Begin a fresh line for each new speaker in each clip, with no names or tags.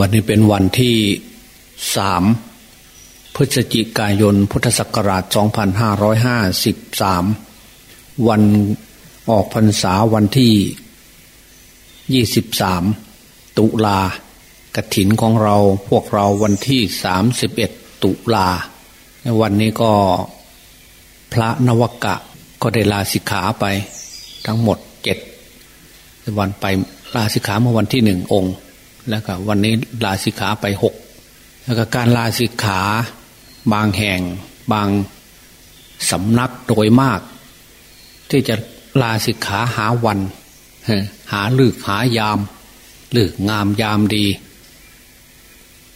วันนี้เป็นวันที่สามพฤศจิกายนพุทธศักราช 2553 วันออกพรรษาวันที่ 23 ตุลากระถินของเราพวกเราวันที่ 31 ตุลา วันนี้ก็พระนวกะก็ได้ลาสิกขาไปทั้งหมดเจ็ดวันไปลาสิกขาเมื่อวันที่หนึ่งองค์ แล้วก็วันนี้ลาสิกขาไปหกแล้วก็การลาสิกขาบางแห่งบางสำนักโดยมาก ที่จะลาสิกขาหาวันหาลึกหายามลึกงามยามดี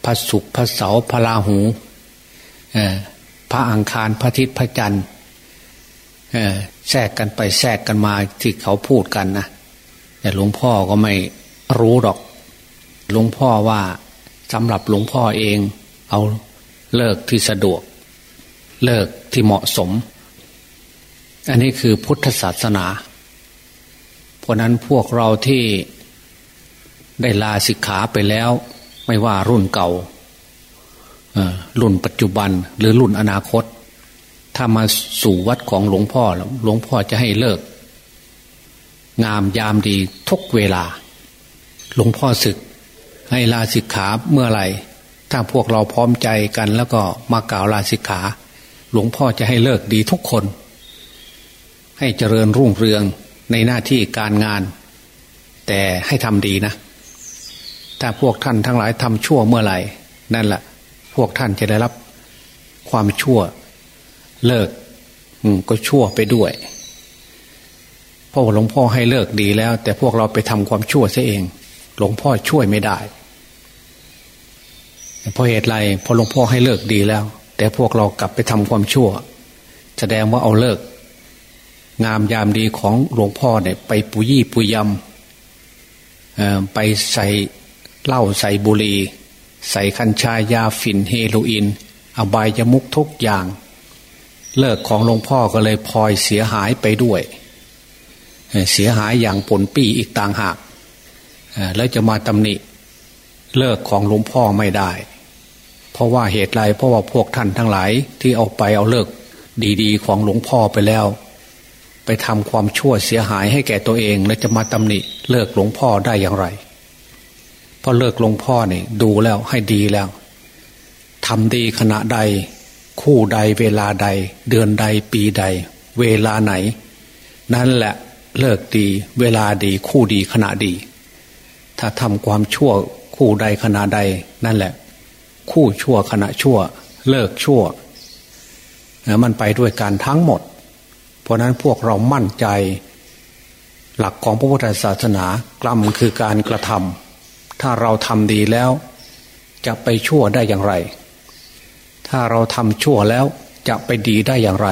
พระสุขพระเสาพระราหูพระอังคารพระทิตพระจันทร์แทรกกันไปแทรกกันมาที่เขาพูดกันนะแต่หลวงพ่อก็ไม่รู้หรอก หลวงพ่อว่าสำหรับหลวงพ่อเอง เอาเลิกที่สะดวก เลิกที่เหมาะสม อันนี้คือพุทธศาสนา เพราะนั้นพวกเราที่ได้ลาสิกขาไปแล้ว ไม่ว่ารุ่นเก่ารุ่นปัจจุบันหรือรุ่นอนาคต ถ้ามาสู่วัดของหลวงพ่อหลวงพ่อจะให้เลิก งามยามดีทุกเวลา หลวงพ่อศึก ให้ลาสิกขาเมื่อไหร่ ถ้าพวกเราพร้อมใจกันแล้วก็มากล่าวลาสิกขา หลวงพ่อจะให้เลิกดีทุกคน ให้เจริญรุ่งเรืองในหน้าที่การงาน แต่ให้ทำดีนะ ถ้าพวกท่านทั้งหลายทำชั่วเมื่อไหร่ นั่นแหละพวกท่านจะได้รับความชั่วเลิกก็ชั่วไปด้วยเพราะหลวงพ่อให้เลิกดีแล้ว แต่พวกเราไปทำความชั่วเสียเอง หลวงพ่อช่วยไม่ได้ เพราะเหตุไรพอหลวงพ่อให้เลิกดีแล้ว แต่พวกเรากลับไปทำความชั่ว แสดงว่าเอาเลิก งามยามดีของหลวงพ่อเนี่ย ไปปุยี่ปุยยำไปใส่เหล้าใส่บุหรี่ใส่คัญชายาฝิ่นเฮโรอีนอบายยมุกทุกอย่าง เลิกของหลวงพ่อก็เลยพลอยเสียหายไปด้วย เสียหายอย่างปนปีอีกต่างหากแล้วจะมาตำหนิเลิกของหลวงพ่อไม่ได้ เพราะว่าเหตุไรเพราะว่าพวกท่านทั้งหลายที่เอาไปเอาเลิกดีๆ ของหลวงพ่อไปแล้ว ไปทำความชั่วเสียหายให้แก่ตัวเอง แล้วจะมาตำหนิเลิกหลวงพ่อได้อย่างไรพอเลิกหลวงพ่อเนี่ยดูแล้วให้ดีแล้วทำดีขณะใด คู่ใดเวลาใด เดือนใดปีใด เวลาไหน นั่นแหละเลิกดีเวลาดีคู่ดีขณะดี ถ้าทำความชั่วคู่ใดขณะใด นั่นแหละ คู่ชั่วขณะชั่ว เลิกชั่ว มันไปด้วยการทั้งหมด เพราะนั้นพวกเรามั่นใจ หลักของพระพุทธศาสนากรรมคือการกระทำถ้าเราทำดีแล้ว จะไปชั่วได้อย่างไร ถ้าเราทำชั่วแล้วจะไปดีได้อย่างไร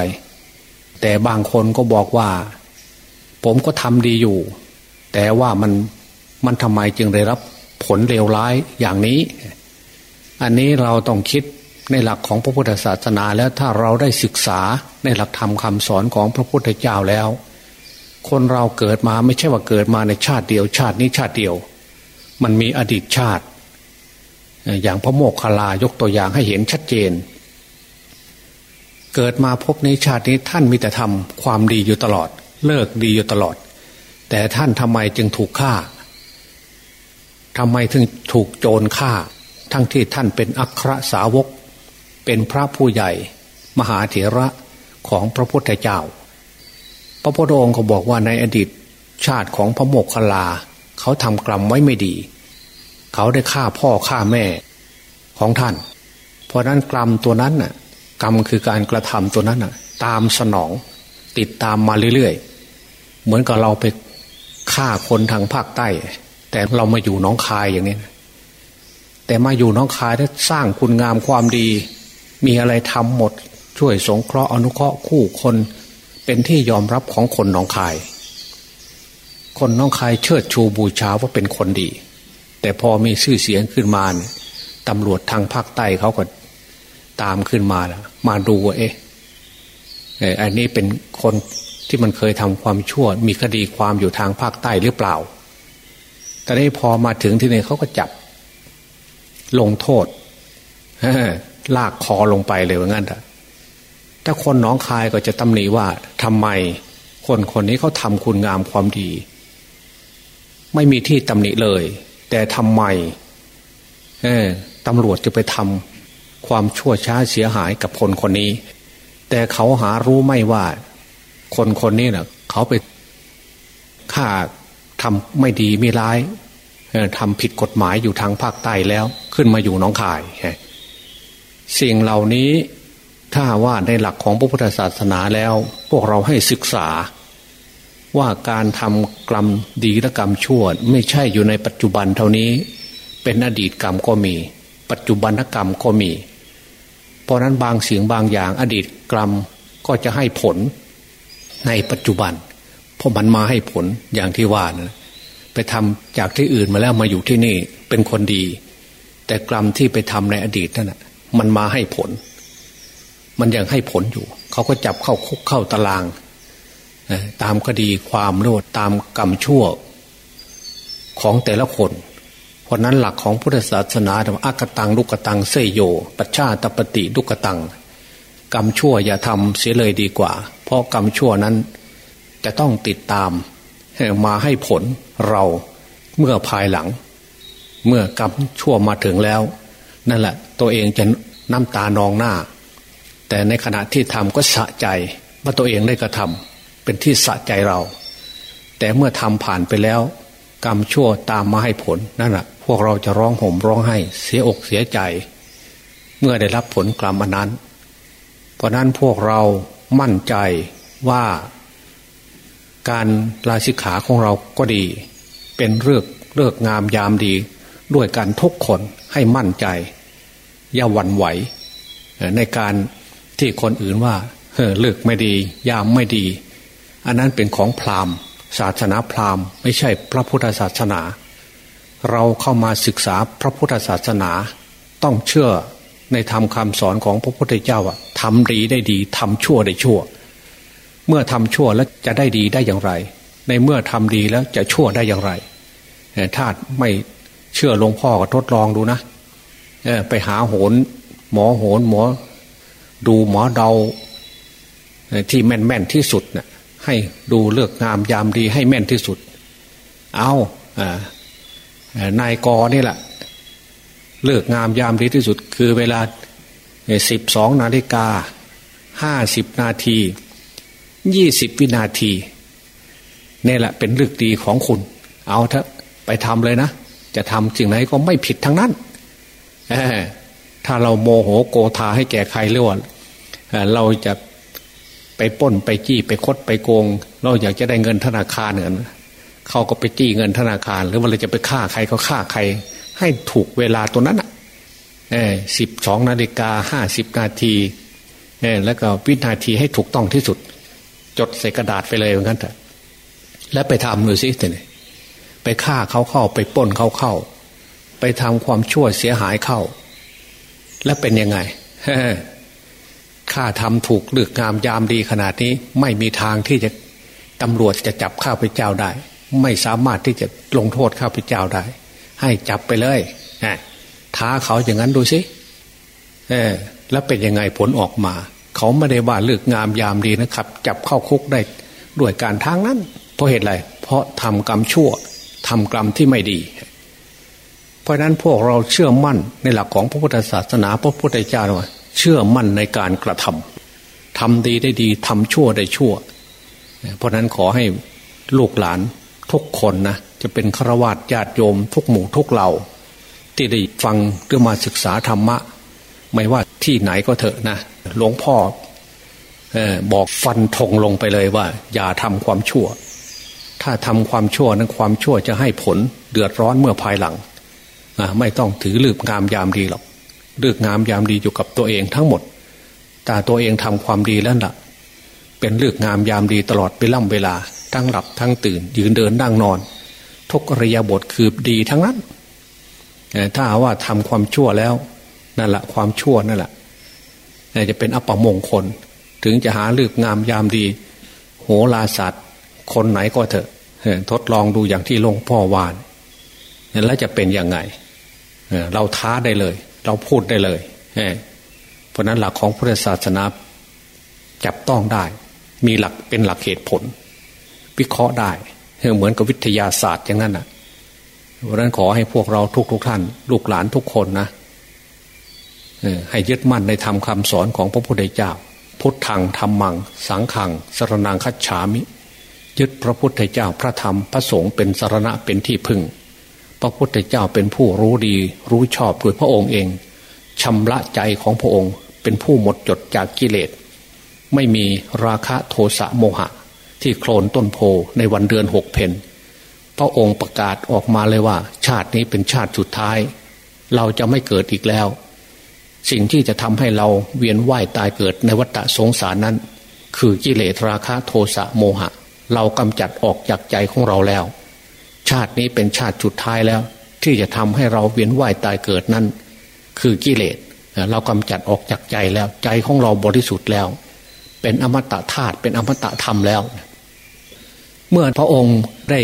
แต่บางคนก็บอกว่า ผมก็ทำดีอยู่ แต่ว่ามันมันทำไมจึงได้รับผลเลวร้ายอย่างนี้ อันนี้เราต้องคิดในหลักของพระพุทธศาสนาแล้วถ้าเราได้ศึกษาในหลักธรรมคำสอนของพระพุทธเจ้าแล้ว คนเราเกิดมาไม่ใช่ว่าเกิดมาในชาติเดียว ชาตินี้ชาติเดียว มันมีอดีตชาติ อย่างพระโมกขลายกตัวอย่างให้เห็นชัดเจน เกิดมาพบในชาตินี้ท่านมีแต่ทำความดีอยู่ตลอด เลิกดีอยู่ตลอด แต่ท่านทำไมจึงถูกฆ่าทำไมถึงถูกโจรฆ่า ทั้งที่ท่านเป็นอัครสาวก เป็นพระผู้ใหญ่ มหาเถระของพระพุทธเจ้า พระพุทธองค์ก็บอกว่าในอดีตชาติของพระโมกขลา เขาทำกรรมไว้ไม่ดี เขาได้ฆ่าพ่อฆ่าแม่ของท่าน เพราะนั้นกรรมตัวนั้นน่ะกรรมคือการกระทำตัวนั้นน่ะ ตามสนองติดตามมาเรื่อยๆ เหมือนกับเราไปฆ่าคนทางภาคใต้ แต่เรามาอยู่น้องคายอย่างนี้ แต่มาอยู่น้องคายถ้สร้างคุณงามความดี มีอะไรทำหมด ช่วยสงเคราะห์อนุเคราะห์คู่คน เป็นที่ยอมรับของคนน้องคาย คนน้องคายเชิดชูบูชาว่าเป็นคนดี แต่พอมีชื่อเสียงขึ้นมาเนี่ยตำรวจทางภาคใต้เขาก็ตามขึ้นมาแล้วมาดูว่าเอ๊ะอันนี้เป็นคนที่มันเคยทำความชั่ว มีคดีความอยู่ทางภาคใต้หรือเปล่า แต่นี้พอมาถึงที่นี่เขาก็จับ ลงโทษลากคอลงไปเลยว่างั้นแต่ถ้าคนน้องคายก็จะตำหนิว่าทำไมคนคนนี้เขาทำคุณงามความดี ไม่มีที่ตำหนิเลย แต่ทำไมตำรวจจะไปทำความชั่วช้าเสียหายกับคนคนนี้ แต่เขาหารู้ไม่ว่า คนคนนี้นะ่ะ เขาไปฆ่าทำไม่ดีไม่ร้าย ทำผิดกฎหมายอยู่ทางภาคใต้แล้วขึ้นมาอยู่น้องคายสิ่งเหล่านี้ถ้าว่าในหลักของพระพุทธศาสนาแล้ว พวกเราให้ศึกษา ว่าการทำกรรมดีและกรรมชั่ว ไม่ใช่อยู่ในปัจจุบันเท่านี้ เป็นอดีตกรรมก็มี ปัจจุบันกรรมก็มี เพราะนั้นบางเสียงบางอย่าง อดีตกรรมก็จะให้ผลในปัจจุบัน เพราะมันมาให้ผลอย่างที่ว่านะ ไปทำจากที่อื่นมาแล้วมาอยู่ที่นี่เป็นคนดี แต่กรรมที่ไปทำในอดีตนั่นแหะมันมาให้ผล มันยังให้ผลอยู่ เขาก็จับเข้าคุกเข้าตารางตามคดีความโลดตามกรรมชั่วของแต่ละคน เพราะนั้นหลักของพุทธศาสนาธรรมอักตังลุกตังเสยโย ปัชชาตปฏิลุกตัง กรรมชั่วอย่าทำเสียเลยดีกว่า เพราะกรรมชั่วนั้นจะต้องติดตาม มาให้ผลเราเมื่อภายหลัง เมื่อกรรมชั่วมาถึงแล้ว นั่นแหละ ตัวเองจะน้ำตานองหน้า แต่ในขณะที่ทำก็สะใจว่าตัวเองได้กระทำเป็นที่สะใจเรา แต่เมื่อทำผ่านไปแล้ว กรรมชั่วตามมาให้ผลนั่นแหละพวกเราจะร้องห่มร้องไห้เสียอกเสียใจ เมื่อได้รับผลกรรมอันนั้น เพราะนั้นพวกเรามั่นใจว่า การลาสิกขาของเราก็ดี เป็นเลือกเลือกงามยามดี ด้วยการทุกคนให้มั่นใจ อย่าหวั่นไหว ในการที่คนอื่นว่าเเลิกไม่ดี ยามไม่ดี อันนั้นเป็นของพราหมณ์ ศาสนาพราหมณ์ ไม่ใช่พระพุทธศาสนา เราเข้ามาศึกษาพระพุทธศาสนา ต้องเชื่อในธรรมคำสอนของพระพุทธเจ้าว่าทำดีได้ดีทำชั่วได้ชั่ว เมื่อทำชั่วแล้วจะได้ดีได้อย่างไร ในเมื่อทำดีแล้วจะชั่วได้อย่างไรถ้าไม่เชื่อหลวงพ่อก็ทดลองดูนะไปหาโหนหมอโหนหมอ ดูหมอเดาที่แม่นแม่นที่สุดนะ่ะให้ดูเลือกงามยามดีให้แม่นที่สุด เอานายกนี่แหละเลือกงามยามดีที่สุด คือเวลาสิบสองนาฬิกาห้าสิบนาที ยี่สิบวินาทีนี่แหละเป็นเลือกดีของคุณ เอาเถอะไปทำเลยนะ จะทำสิ่งไหนก็ไม่ผิดทั้งนั้นถ้าเราโมโหโกธาให้แก่ใครหรือว่าเราจะไปป้นไปจี้ไปคดไปโกง เราอยากจะได้เงินธนาคารเหมือนเขาก็ไปจี้เงินธนาคาร หรือว่าเราจะไปฆ่าใครก็ฆ่าใคร ให้ถูกเวลาตัวนั้นอะสิบสองนาฬิกาห้าสิบนาทีแล้วก็วินาทีให้ถูกต้องที่สุด จดใส่กระดาษไปเลยเหมือนกันแต่แล้วไปทำดูสิแต่ไปฆ่าเขาเข้าไปป้นเขาเข้า ไปทำความชั่วเสียหายเข้า และเป็นยังไงข้าทำถูกเลือกงามยามดีขนาดนี้ ไม่มีทางที่จะตำรวจจะจับข้าพเจ้าได้ ไม่สามารถที่จะลงโทษข้าพเจ้าได้ ให้จับไปเลยท้าเขาอย่างนั้นดูสิแล้วเป็นยังไงผลออกมา เขาไม่ได้ว่าเลือกงามยามดีนะครับ จับเข้าคุกได้ด้วยการทางนั้น เพราะเหตุไร เพราะทำกรรมชั่วทำกรรมที่ไม่ดี เพราะนั้นพวกเราเชื่อมั่นในหลักของพระพุทธศาสนาพระพุทธเจ้าว่าเชื่อมั่นในการกระทำทำดีได้ดีทำชั่วได้ชั่ว เพราะนั้นขอให้ลูกหลานทุกคนนะจะเป็นฆราวาสญาติโยม ทุกหมู่ทุกเหล่า ที่ได้ฟังหรือมาศึกษาธรรมะ ไม่ว่าที่ไหนก็เถอะนะ หลวงพ่อบอกฟันธงลงไปเลยว่า อย่าทำความชั่ว ถ้าทำความชั่วนั้นความชั่วจะให้ผลเดือดร้อนเมื่อภายหลังไม่ต้องถือลืบงามยามดีหรอกเลือกงามยามดีอยู่กับตัวเองทั้งหมด แต่ตัวเองทำความดีแล้วล่ะ เป็นเลือกงามยามดีตลอดไปล่ำเวลา ทั้งหลับทั้งตื่น ยืนเดินนั่งนอน ทุกริยะบทคือดีทั้งนั้นถ้าว่าทำความชั่วแล้วนั่นแหละความชั่วนั่นแหละ จะเป็นอัปมงคล ถึงจะหาเลือกงามยามดี โหราสัตว์คนไหนก็เถอะทดลองดูอย่างที่หลวงพ่อวานแล้วจะเป็นยังไงเราท้าได้เลย เราพูดได้เลยเพราะนั้นหลักของพุทธศาสนาจับต้องได้ มีหลักเป็นหลักเหตุผล วิเคราะห์ได้เหมือนกับวิทยาศาสตร์อย่างนั้นอะเพราะนั้นขอให้พวกเราทุกทุกท่าน ลูกหลานทุกคนนะ ให้ยึดมั่นในธรรมคาสอนของพระพุทธเจ้า พุทธังธรรมัง สังขังสรนังคัจฉามิ ยึดพระพุทธเจ้าพระธรรมพระสงฆ์เป็นสารณะเป็นที่พึ่ง พระพุทธเจ้าเป็นผู้รู้ดี รู้ชอบโดยพระองค์เองชำระใจของพระองค์ เป็นผู้หมดจดจากกิเลส ไม่มีราคะโทสะโมหะ ที่โคลนต้นโพในวันเดือนหกเพนพระองค์ประกาศออกมาเลยว่า ชาตินี้เป็นชาติสุดท้าย เราจะไม่เกิดอีกแล้ว สิ่งที่จะทำให้เราเวียนว่ายตายเกิดในวัฏสงสารนั้น คือกิเลสราคะโทสะโมหะ เรากำจัดออกจากใจของเราแล้ว ชาตินี้เป็นชาติสุดท้ายแล้ว ที่จะทำให้เราเวียนว่ายตายเกิดนั้น คือกิเลสเรากำจัดออกจากใจแล้ว ใจของเราบริสุทธิ์แล้ว เป็นอมตะธาตุเป็นอมตะธรรมแล้ว เมื่อพระองค์ได้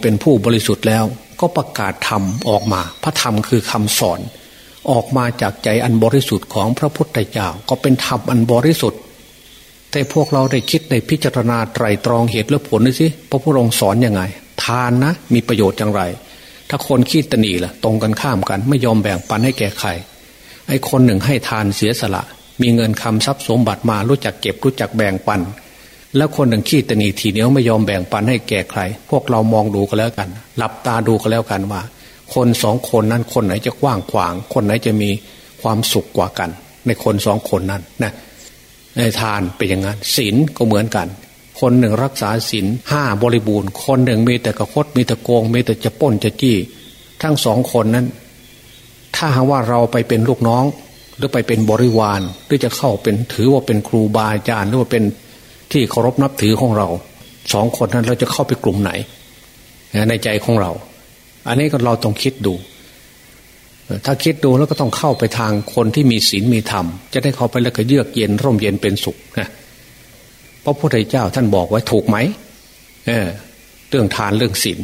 เป็นผู้บริสุทธิ์แล้ว ก็ประกาศธรรมออกมา พระธรรมคือคำสอน ออกมาจากใจอันบริสุทธิ์ของพระพุทธเจ้าก็เป็นธรรมอันบริสุทธิ์ แต่พวกเราได้คิดในพิจารณาไตรตรองเหตุและผลดูสิพระพุทธองค์สอนยังไง ทานนะ มีประโยชน์อย่างไร ถ้าคนคิดตนีล่ะ ตรงกันข้ามกันไม่ยอมแบ่งปันให้แก่ใครไอ้คนหนึ่งให้ทานเสียสละ มีเงินคำทรัพย์สมบัติมารู้จักเก็บรู้จักแบ่งปัน แล้วคนหนึ่งขี้ตนีทีเนี้ยไม่ยอมแบ่งปันให้แก่ใคร พวกเรามองดูกันแล้วกันหลับตาดูกันแล้วกันว่า คนสองคนนั้นคนไหนจะกว้างขวาง คนไหนจะมีความสุขกว่ากัน ในคนสองคนนั้นนะในทานเป็นอย่างนั้นศีลก็เหมือนกัน คนหนึ่งรักษาศีลห้าบริบูรณ์ คนหนึ่งมีแต่กระคดมีแต่โกง มีแต่จะป้นจะจี้ ทั้งสองคนนั้น ถ้าหากว่าเราไปเป็นลูกน้อง หรือไปเป็นบริวารหรือจะเข้าเป็นถือว่าเป็นครูบาอาจารย์หรือว่าเป็นที่เคารพนับถือของเราสองคนนั้นเราจะเข้าไปกลุ่มไหน ในใจของเรา อันนี้ก็เราต้องคิดดู ถ้าคิดดูแล้วก็ต้องเข้าไปทางคนที่มีศีลมีธรรม จะได้เข้าไปแล้วก็เยือกเย็นร่มเย็นเป็นสุขนะพระพุทธเจ้าท่านบอกไว้ถูกไหมเออเรื่องทานเรื่องศีล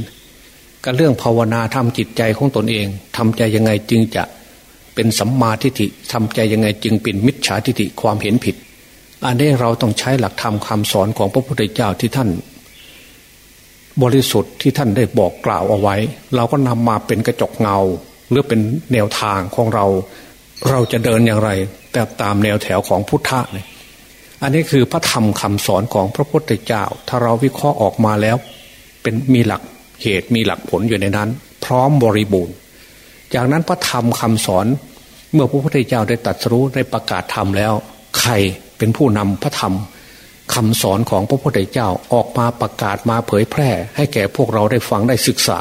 ก็เรื่องภาวนาทำจิตใจของตนเองทำใจยังไงจึงจะเป็นสัมมาทิฏฐิทำใจยังไงจึงเป็นมิจฉาทิฏฐิความเห็นผิด อันนี้เราต้องใช้หลักธรรมคาสอนของพระพุทธเจ้าที่ท่าน บริสุทธิ์ที่ท่านได้บอกกล่าวเอาไว้ เราก็นำมาเป็นกระจกเงา หรือเป็นแนวทางของเรา เราจะเดินอย่างไร แต่ตามแนวแถวของพุทธะเนี่ยอันนี้คือพระธรรมคำสอนของพระพุทธเจ้า ถ้าเราวิเคราะห์ออกมาแล้ว เป็นมีหลักเหตุมีหลักผลอยู่ในนั้น พร้อมบริบูรณ์ จากนั้นพระธรรมคำสอน เมื่อพระพุทธเจ้าได้ตัดสู้ได้ประกาศธรรมแล้ว ใครเป็นผู้นำพระธรรม คำสอนของพระพุทธเจ้าออกมาประกาศมาเผยแพร่ ให้แก่พวกเราได้ฟังได้ศึกษา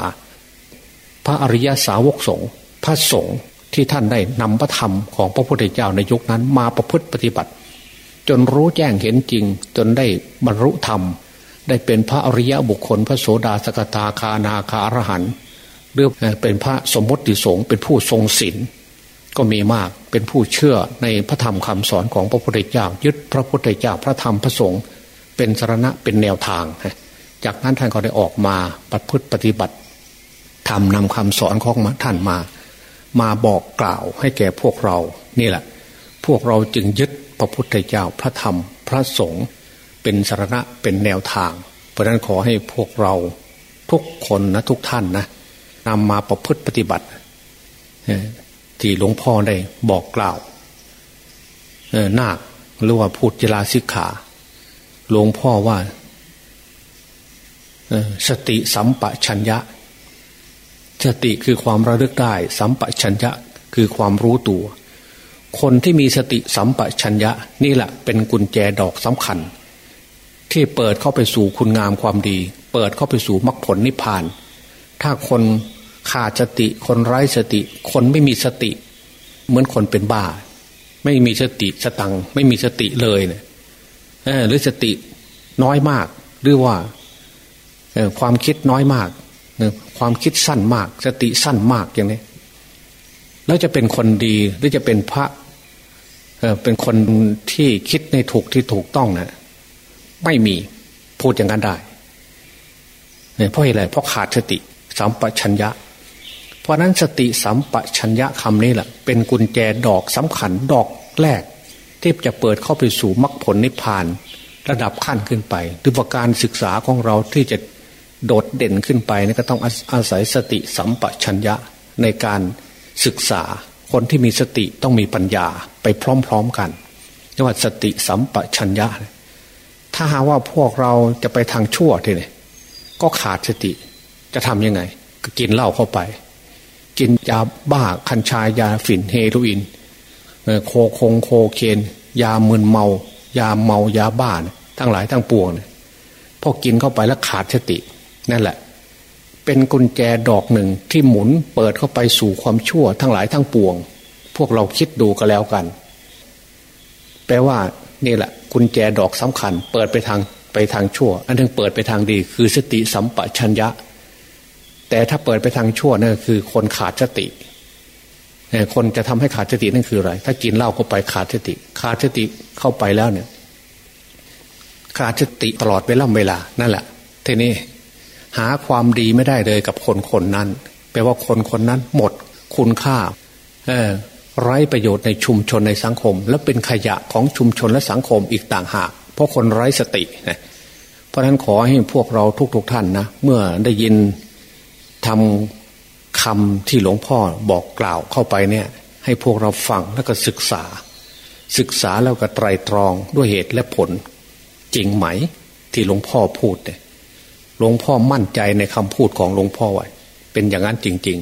พระอริยสาวกสงฆ์พระสงฆ์ที่ท่านได้นำพระธรรมของพระพุทธเจ้าในยุคนั้นมาประพฤติปฏิบัติ จนรู้แจ้งเห็นจริง จนได้บรรลุธรรม ได้เป็นพระอริยบุคคล พระโสดาสกตาคานาคาอรหันหรือเป็นพระสมมติสงฆ์เป็นผู้ทรงศีล ก็มีมากเป็นผู้เชื่อในพระธรรมคำสอนของพระพุทธเจ้า ยึดพระพุทธเจ้าพระธรรมพระสงฆ์เป็นสารณะเป็นแนวทาง จากนั้นท่านก็ได้ออกมาปฏิพฤติปฏิบัติทำนำคำสอนของท่านมา มาบอกกล่าวให้แก่พวกเรา นี่แหละ พวกเราจึงยึดพระพุทธเจ้าพระธรรม พระสงฆ์เป็นสารณะเป็นแนวทาง เพราะนั้นขอให้พวกเราทุกคนนะทุกท่านนะนำมาประพฤติปฏิบัติ ที่หลวงพ่อได้บอกกล่าวนาคหรือว่าพูดจลาสิกขา หลวงพ่อว่าสติสัมปชัญญะ สติคือความระลึกได้ สัมปชัญญะคือความรู้ตัว คนที่มีสติสัมปชัญญะ นี่แหละเป็นกุญแจดอกสำคัญ ที่เปิดเข้าไปสู่คุณงามความดี เปิดเข้าไปสู่มรรคผลนิพพาน ถ้าคน ขาดสติ คนไร้สติ คนไม่มีสติ เหมือนคนเป็นบ้า ไม่มีสติสตังไม่มีสติเลยเนี่ยหรือสติน้อยมาก หรือว่าความคิดน้อยมากความคิดสั้นมาก สติสั้นมากอย่างนี้แล้วจะเป็นคนดีหรือจะเป็นพระเป็นคนที่คิดในถูกที่ถูกต้องนะไม่มีพูดอย่างนั้นได้เพราะอะไรเพราะขาดสติสัมปชัญญะ ราะนั้นสติสัมปชัญญะคำนี้แหละเป็นกุญแจดอกสำคัญดอกแรก ที่จะเปิดเข้าไปสู่มรรคผลนิพพาน ระดับขั้นขึ้นไปด้วยประการศึกษาของเราที่จะโดดเด่นขึ้นไปนี่ก็ต้องอาศัยสติสัมปชัญญะในการศึกษาคนที่มีสติต้องมีปัญญาไปพร้อมๆกันเรียกว่าสติสัมปชัญญะ ถ้าหาว่าพวกเราจะไปทางชั่วทีนี่ก็ขาดสติจะทำยังไง ก็กินเหล้าเข้าไป กินยาบ้าคัญชายาฝิ่นเฮโรอีนโคคงโคเคน ยามึนเมา ยาเมายาบ้านทั้งหลายทั้งปวงเนี่ยพอกินเข้าไปแล้วขาดสติ นั่นแหละ เป็นกุญแจดอกหนึ่งที่หมุนเปิดเข้าไปสู่ความชั่ว ทั้งหลายทั้งปวง พวกเราคิดดูก็แล้วกัน แปลว่านี่แหละ กุญแจดอกสำคัญ เปิดไปทางไปทางชั่ว อันนึงเปิดไปทางดี คือสติสัมปชัญญะ แต่ถ้าเปิดไปทางชั่วนั่นคือ คนขาดสติคนจะทำให้ขาดสตินั่นคืออะไร ถ้ากินเหล้าเข้าไปขาดสติ ขาดสติเข้าไปแล้วเนี่ย ขาดสติตลอดเวลาเวลา นั่นแหละทีนี้หาความดีไม่ได้เลยกับคนคนนั้น แปลว่าคนคนนั้นหมดคุณค่า เออไร้ประโยชน์ในชุมชนในสังคม และเป็นขยะของชุมชนและสังคมอีกต่างหาก เพราะคนไร้สติเพราะฉะนั้นขอให้พวกเราทุกๆทท่านนะเมื่อได้ยิน ทำคำที่หลวงพ่อบอกกล่าวเข้าไปเนี่ย ให้พวกเราฟังแล้วก็ศึกษา ศึกษาแล้วก็ไตรตรองด้วยเหตุและผล จริงไหมที่หลวงพ่อพูดเนี่ยหลวงพ่อมั่นใจในคำพูดของหลวงพ่อไว้เป็นอย่างนั้นจริง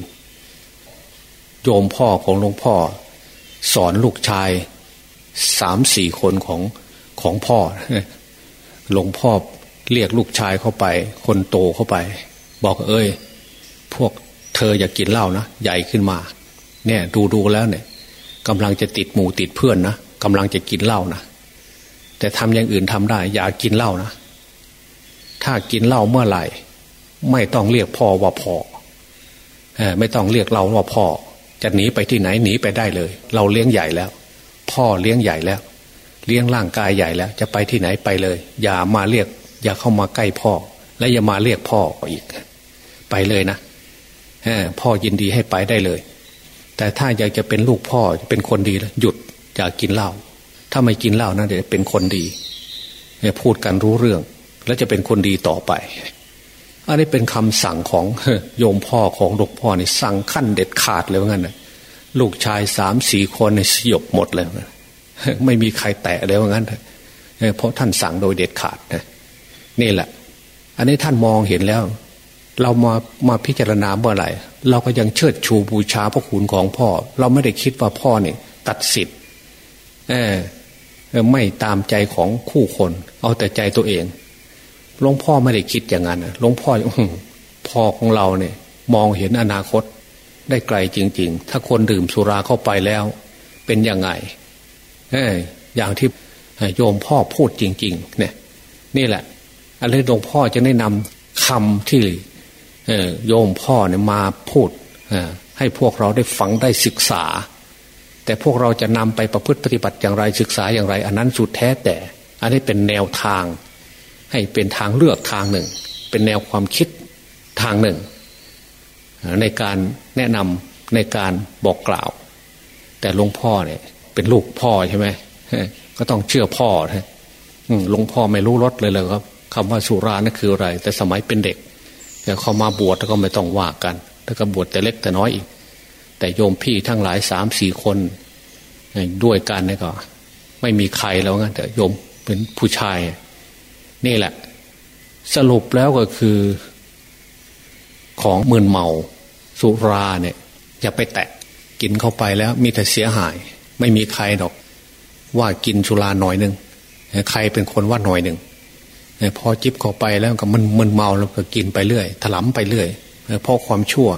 ๆ โยมพ่อของหลวงพ่อ สอนลูกชายสามสี่คนของของพ่อ หลวงพ่อเรียกลูกชายเข้าไป คนโตเข้าไป บอกเอ้ย พวกเธออย่ากกินเหล้านะใหญ่ขึ้นมา เนี่ยดูดูแล้วเนี่ยกำลังจะติดหมู่ติดเพื่อนนะกำลังจะกินเหล้านะแต่ทำอย่างอื่นทำได้ อย่ากินเหล้านะถ้ากินเหล้าเมื่อไหร่ ไม่ต้องเรียกพ่อว่าพ่อไม่ต้องเรียกเราว่าพ่อ จะหนีไปที่ไหนหนีไปได้เลย เราเลี้ยงใหญ่แล้ว พ่อเลี้ยงใหญ่แล้ว เลี้ยงร่างกายใหญ่แล้ว จะไปที่ไหนไปเลย อย่ามาเรียก อย่าเข้ามาใกล้พ่อ และอย่ามาเรียกพ่ออีก ไปเลยนะ พ่อยินดีให้ไปได้เลย แต่ถ้าอยากจะเป็นลูกพ่อเป็นคนดีแล้วหยุดอยากกินเหล้าถ้าไม่กินเหล้านะเดี๋ยวเป็นคนดีพูดกันรู้เรื่อง แล้วจะเป็นคนดีต่อไป อันนี้เป็นคำสั่งของโยมพ่อของลูกพ่อนี่สั่งขั้นเด็ดขาดเลยว่างั้นลูกชายสามสี่คนในสยบหมดเลยไม่มีใครแตะเลยว่างั้นเพราะท่านสั่งโดยเด็ดขาดนี่แหละ อันนี้ท่านมองเห็นแล้ว เรามามาพิจารณาเมื่อไหร่ เราก็ยังเชิดชูบูชาพระคุณของพ่อ เราไม่ได้คิดว่าพ่อเนี่ยตัดสิทธิ์ไม่ตามใจของคู่คน เอาแต่ใจตัวเองหลวงพ่อไม่ได้คิดอย่างนั้นหลวงพ่อพ่อของเราเนี่ย มองเห็นอนาคตได้ไกลจริง ๆ ถ้าคนดื่มสุราเข้าไปแล้ว เป็นยังไงเอออย่างที่โยมพ่อพูดจริง ๆ เนี่ย นี่แหละอะไรหลวงพ่อจะได้นำคำที่ โยมพ่อเนี่ยมาพูดให้พวกเราได้ฟังได้ศึกษา แต่พวกเราจะนำไปประพฤติปฏิบัติอย่างไรศึกษาอย่างไร อันนั้นสุดแท้แต่ อันนี้เป็นแนวทาง ให้เป็นทางเลือกทางหนึ่ง เป็นแนวความคิดทางหนึ่ง ในการแนะนำในการบอกกล่าว แต่หลวงพ่อเนี่ยเป็นลูกพ่อใช่ไหมก็ต้องเชื่อพ่อหลวงพ่อไม่รู้รสเลยเลยครับคำว่าสุรานั่นคืออะไร แต่สมัยเป็นเด็ก แต่เขามาบวชก็ไม่ต้องว่ากัน แล้วก็บวชแต่เล็กแต่น้อยอีก แต่โยมพี่ทั้งหลายสามสี่คนด้วยกันนี่ก็ ไม่มีใครแล้วงั้นแต่โยมเป็นผู้ชาย นี่แหละ สรุปแล้วก็คือ ของมืนเมาสุราเนี่ย อย่าไปแตะกินเข้าไปแล้วมีแต่เสียหาย ไม่มีใครหรอก ว่ากินสุราหน่อยหนึ่งใครเป็นคนว่าหน่อยหนึ่ง พอจิบเข้าไปแล้วก็มันมันเมาแล้วก็กินไปเรื่อย ถลำไปเรื่อยเพราะความชั่ว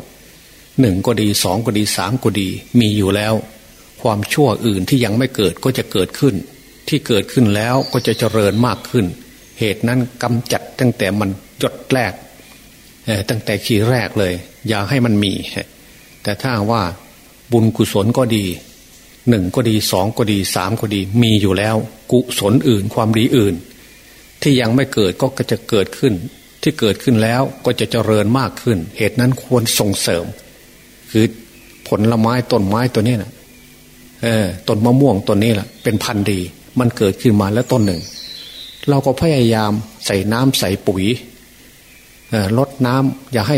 หนึ่งก็ดีสองก็ดีสามก็ดี มีอยู่แล้ว ความชั่วอื่นที่ยังไม่เกิดก็จะเกิดขึ้น ที่เกิดขึ้นแล้วก็จะเจริญมากขึ้น เหตุนั้นกำจัดตั้งแต่มันจดแรกตั้งแต่ขีแรกเลย อย่าให้มันมี แต่ถ้าว่าบุญกุศลก็ดีหนึ่งก็ดีสองก็ดีสามก็ดี มีอยู่แล้ว กุศลอื่นความดีอื่น ที่ยังไม่เกิดก็จะเกิดขึ้น ที่เกิดขึ้นแล้วก็จะเจริญมากขึ้น เหตุนั้นควรส่งเสริม คือผลไม้ต้นไม้ตัวนี้นะเออต้นมะม่วงต้นนี้แหละเป็นพันธุ์ดี มันเกิดขึ้นมาแล้วต้นหนึ่ง เราก็พยายามใส่น้ำใส่ปุ๋ยลดน้ำอย่าให้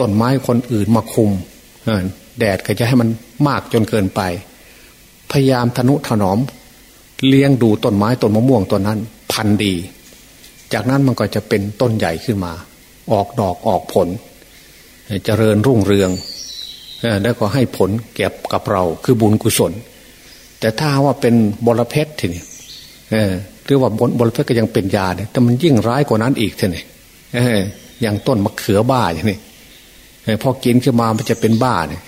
ต้นไม้คนอื่นมาคุมแดดก็จะให้มันมากจนเกินไป พยายามทนุถนอม เลี้ยงดูต้นไม้ต้นมะม่วงต้นนั้น พันธุ์ดี จากนั้นมันก็จะเป็นต้นใหญ่ขึ้นมา ออกดอกออกผลเจริญรุ่งเรืองแล้วก็ให้ผลเก็บกับเราคือบุญกุศล แต่ถ้าว่าเป็นบลเพชรทีนี้หรือว่าบลเพชรก็ยังเป็นยาเนี่ยแต่มันยิ่งร้ายกว่านั้นอีกทีนี้อย่างต้นมะเขือบ้าอย่างนี้พอกินขึ้นมามันจะเป็นบ้าเนี่ย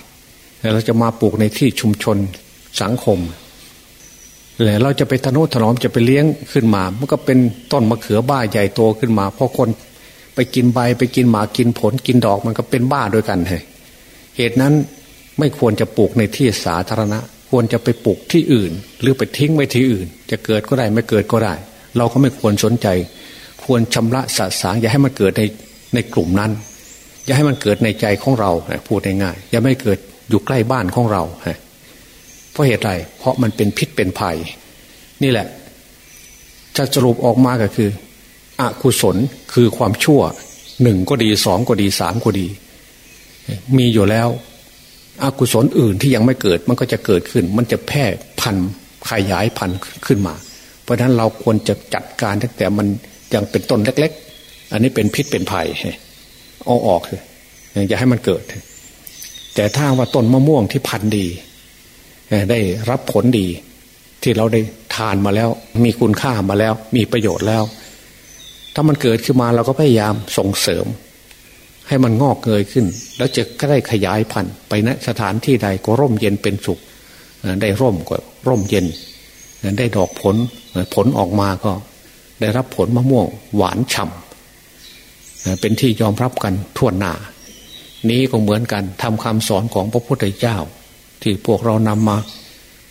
เราจะมาปลูกในที่ชุมชนสังคม เลยเราจะไปทนุถนอมจะไปเลี้ยงขึ้นมา มันก็เป็นต้นมะเขือบ้าใหญ่โตขึ้นมาพอคนไปกินใบไปกินหมากินผลกินดอกมันก็เป็นบ้าด้วยกันเลยเหตุนั้นไม่ควรจะปลูกในที่สาธารณะ ควรจะไปปลูกที่อื่น หรือไปทิ้งไว้ที่อื่น จะเกิดก็ได้ไม่เกิดก็ได้ เราก็ไม่ควรสนใจ ควรชำระสะสางอย่าให้มันเกิดในในกลุ่มนั้น อย่าให้มันเกิดในใจของเราพูดง่ายๆอย่าไม่เกิดอยู่ใกล้บ้านของเรา เพราะเหตุไรเพราะมันเป็นพิษเป็นภัย นี่แหละจะสรุปออกมาก็คืออกุศลคือความชั่วหนึ่งก็ดีสองก็ดีสามก็ดี มีอยู่แล้ว อกุศลอื่นที่ยังไม่เกิดมันก็จะเกิดขึ้น มันจะแพร่พันขยายพันขึ้นมา เพราะฉะนั้นเราควรจะจัดการตั้งแต่มันยังเป็นต้นเล็ก ๆ อันนี้เป็นพิษเป็นภัยเอาออกเลยอย่าให้มันเกิด แต่ถ้าว่าต้นมะม่วงที่พันดี ได้รับผลดี ที่เราได้ทานมาแล้ว มีคุณค่ามาแล้ว มีประโยชน์แล้ว ถ้ามันเกิดขึ้นมาเราก็พยายามส่งเสริม ให้มันงอกเงยขึ้น แล้วจะก็ได้ขยายพันธุ์ไปณสถานที่ใดก็ร่มเย็นเป็นสุขได้ร่มก็ร่มเย็น ได้ดอกผลผลออกมาก็ ได้รับผลมะม่วง หวานฉ่ำเป็นที่ยอมรับกันทั่วหน้านี้ก็เหมือนกันทำคำสอนของพระพุทธเจ้า ที่พวกเรานำมา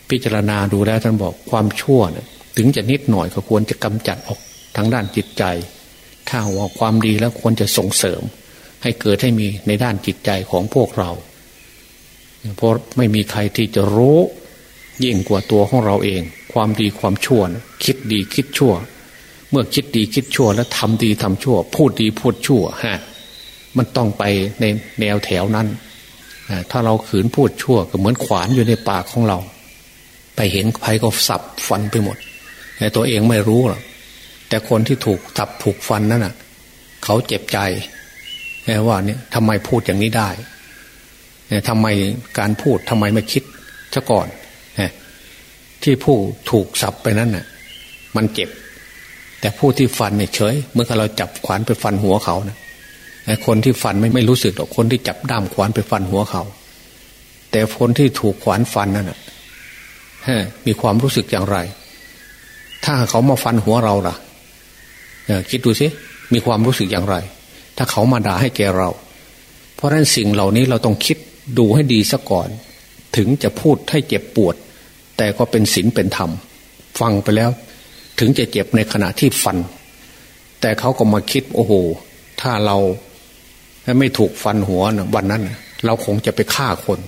พิจารณาดูแล้วท่านบอกความชั่วเนี่ยถึงจะนิดหน่อยก็ควรจะกำจัดออกทางด้านจิตใจ ถ้าว่าความดีแล้วควรจะส่งเสริม ให้เกิดให้มีในด้านจิตใจของพวกเรา เพราะไม่มีใครที่จะรู้ยิ่งกว่าตัวของเราเอง ความดีความชั่วนะคิดดีคิดชั่ว เมื่อคิดดีคิดชั่ว แล้วทำดีทำชั่ว พูดดีพูดชั่วฮะมันต้องไปในแนวแถวนั้น ถ้าเราขืนพูดชั่วก็เหมือนขวานอยู่ในปากของเรา ไปเห็นใครก็สับฟันไปหมดแต่ตัวเองไม่รู้หรอกแต่คนที่ถูกสับถูกฟันนั่นน่ะ เขาเจ็บใจว่าเนี่ยทำไมพูดอย่างนี้ได้ทำไมการพูดทำไมไม่คิดซะก่อนที่ผู้ถูกสับไปนั้นน่ะ มันเจ็บ แต่ผู้ที่ฟันเนี่ยเฉย เมื่อเราจับขวานไปฟันหัวเขานะ คนที่ฟันไม่ไม่รู้สึกหรอกคนที่จับด้ามขวานไปฟันหัวเขา แต่คนที่ถูกขวานฟันนั่นนะมีความรู้สึกอย่างไร ถ้าเขามาฟันหัวเราล่ะคิดดูสิมีความรู้สึกอย่างไร ถ้าเขามาด่าให้แกเรา เพราะฉะนั้นสิ่งเหล่านี้เราต้องคิดดูให้ดีซะก่อน ถึงจะพูดให้เจ็บปวด แต่ก็เป็นศีลเป็นธรรม ฟังไปแล้ว ถึงจะเจ็บในขณะที่ฟัน แต่เขาก็มาคิดโอ้โห ถ้าเรา ไม่ถูกฟันหัวนะวันนั้นเราคงจะไปฆ่าคน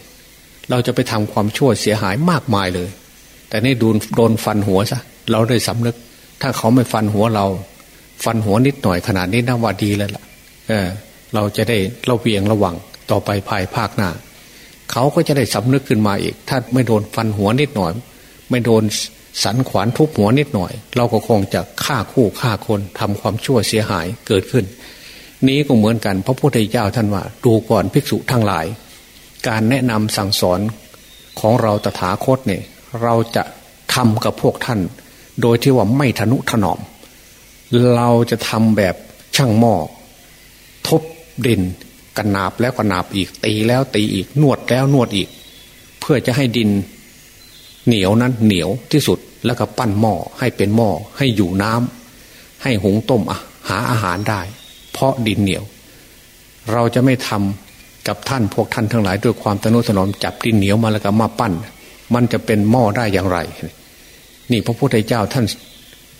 เราจะไปทำความชั่วเสียหายมากมายเลย แต่นี่โดนโดนฟันหัวซะเราได้สำนึก ถ้าเขาไม่ฟันหัวเรา ฟันหัวนิดหน่อยขนาดนี้น่าว่าดีแล้วล่ะเเราจะได้เราเวียงระวังต่อไปภายภาคหน้าเขาก็จะได้สำนึกขึ้นมาอีก ถ้าไม่โดนฟันหัวนิดหน่อย ไม่โดนสันขวานทุบหัวนิดหน่อย เราก็คงจะฆ่าคู่ฆ่าคนทำความชั่วเสียหายเกิดขึ้น นี้ก็เหมือนกัน พระพุทธเจ้าท่านว่า ดูก่อนภิกษุทั้งหลาย การแนะนำสั่งสอนของเราตถาคตเนี่ย เราจะทำกับพวกท่าน โดยที่ว่าไม่ทนุถนอม เราจะทำแบบช่างหม้อทุบดินกันนาบแล้วกันนาบอีก ตีแล้วตีอีกนวดแล้วนวดอีก เพื่อจะให้ดิน เหนียวนั้นเหนียวที่สุดแล้วก็ปั้นหม้อให้เป็นหม้อให้อยู่น้ำให้หุงต้มหาอาหารได้ เพราะดินเหนียว เราจะไม่ทำกับท่านพวกท่านทั้งหลายด้วยความตนุถนอมจับดินเหนียวมาแล้วก็มาปั้น มันจะเป็นหม้อได้อย่างไร นี่พระพุทธเจ้าท่าน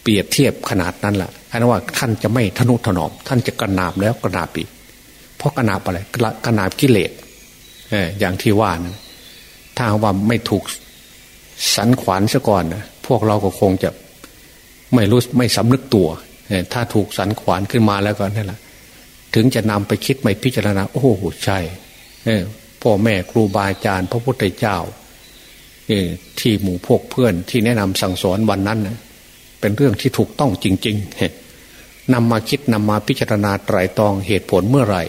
เปรียบเทียบขนาดนั้นแหละอันว่าท่านจะไม่ทนุถนอม ท่านจะกระนาบแล้วกระนาบอีกเพราะกระนาบอะไรกระนาบกิเลสอย่างที่ว่านะถ้าว่าไม่ถูกสันขวานซะก่อนนะพวกเราก็คงจะไม่รู้ไม่สำนึกตัวถ้าถูกสันขวานขึ้นมาแล้วก็นั่นแหละ ถึงจะนำไปคิดไม่พิจารณา โอ้โหใช่พ่อแม่ครูบาอาจารย์ พระพุทธเจ้าที่หมู่พวกเพื่อนที่แนะนำสั่งสอนวันนั้นเป็นเรื่องที่ถูกต้องจริง ๆนำมาคิดนำมาพิจารณาไตรตรองเหตุผลเมื่อไหร่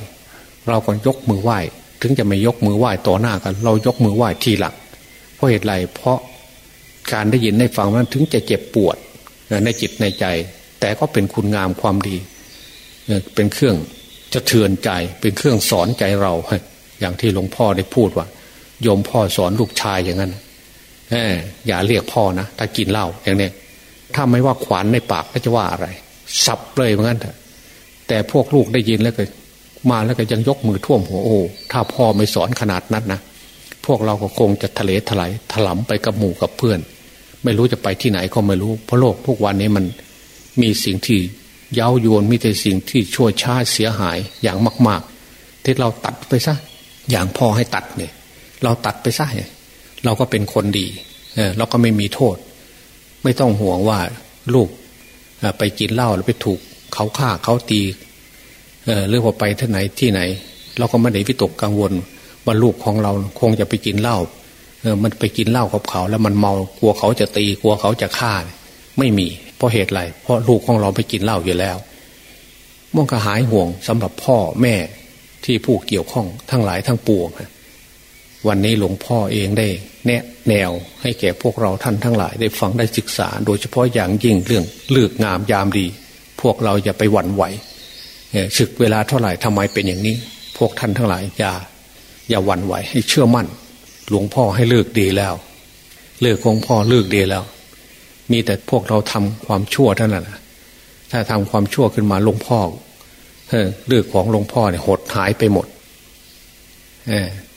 เราก็ยกมือไหว้ถึงจะไม่ยกมือไหว้ต่อหน้ากัน เรายกมือไหว้ทีหลังเพราะเหตุไรเพราะการได้ยินได้ฟังนั้นถึงจะเจ็บปวดในจิตในใจ แต่ก็เป็นคุณงามความดี เป็นเครื่อง จะเทือนใจเป็นเครื่องสอนใจเรา อย่างที่หลวงพ่อได้พูดว่าโยมพ่อสอนลูกชายอย่างนั้นอย่าเรียกพ่อนะถ้ากินเหล้าอย่างนี้ถ้าไม่ว่าขวานในปากก็จะว่าอะไรสับเลยเหมือนกันแต่พวกลูกได้ยินแล้วก็ มาแล้วก็ยังยกมือท่วมหัวโอ้ถ้าพ่อไม่สอนขนาดนั้นนะพวกเราก็คงจะทะเลถลายถลำไปกับหมู่กับเพื่อน ไม่รู้จะไปที่ไหนก็ไม่รู้เพราะโลกพวกวันนี้มันมีสิ่งที่ เย้ายวนมีแต่สิ่งที่ชั่วช้าเสียหายอย่างมากๆที่เราตัดไปซะอย่างพ่อให้ตัดเนี่ย เราตัดไปซะเนี่ยเราก็เป็นคนดีเเราก็ไม่มีโทษ ไม่ต้องห่วงว่าลูกไปกินเหล้าแล้วไปถูกเขาฆ่าเขาตีหรือว่าไปที่ไหนที่ไหน เราก็ไม่ได้วิตกกังวล ว่าลูกของเราคงจะไปกินเหล้าเออมันไปกินเหล้ากับเขา แล้วมันเมากลัวเขาจะตีกลัวเขาจะฆ่า ไม่มี เพราะเหตุไรเพราะลูกของเราไปกินเหล้าอยู่แล้วมั่งก็หายห่วงสำหรับพ่อแม่ที่ผู้เกี่ยวข้องทั้งหลายทั้งปวงวันนี้หลวงพ่อเองได้ แนะแนวให้แก่พวกเราท่านทั้งหลาย ได้ฟังได้ศึกษา โดยเฉพาะอย่างยิ่งเรื่องเลือกงามยามดี พวกเราอย่าไปหวั่นไหวศึกเวลาเท่าไหร่ทำไมเป็นอย่างนี้ พวกท่านทั้งหลายอย่าอย่าหวั่นไหวให้เชื่อมั่น หลวงพ่อให้เลิกดีแล้ว เลิกของพ่อเลิกดีแล้ว มีแต่พวกเราทำความชั่วเท่านั้นะถ้าทำความชั่วขึ้นมาหลวงพ่อเลือกของหลวงพ่อเนี่ยหดหายไปหมด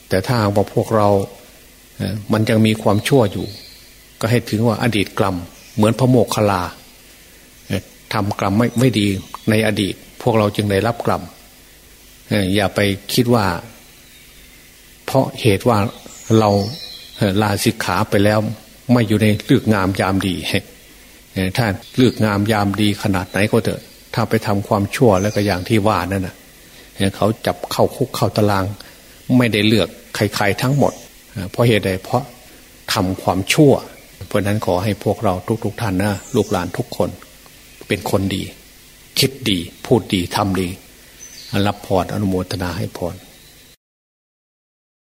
แต่ถ้าบอกพวกเรา มันยังมีความชั่วอยู่ ก็ให้ถึงว่าอดีตกรรม เหมือนพระโมกขลาทำกรรมไม่ไม่ดีในอดีต พวกเราจึงได้รับกรรมอย่าไปคิดว่า เพราะเหตุว่าเราลาสิกขาไปแล้ว ไม่อยู่ในเลือกงามยามดีถ้าเลือกงามยามดีขนาดไหนก็เถอะ ถ้าไปทำความชั่วแล้วก็อย่างที่ว่านั่นน่ะเขาจับเข้าคุกเข้าตาราง ไม่ได้เลือกใครๆทั้งหมด เพราะเหตุใดเพราะทำความชั่ว เพราะนั้นขอให้พวกเราทุกๆท่านนะลูกหลานทุกคน เป็นคนดี คิดดี พูดดีทำดีรับพรออนุโมทนาให้พร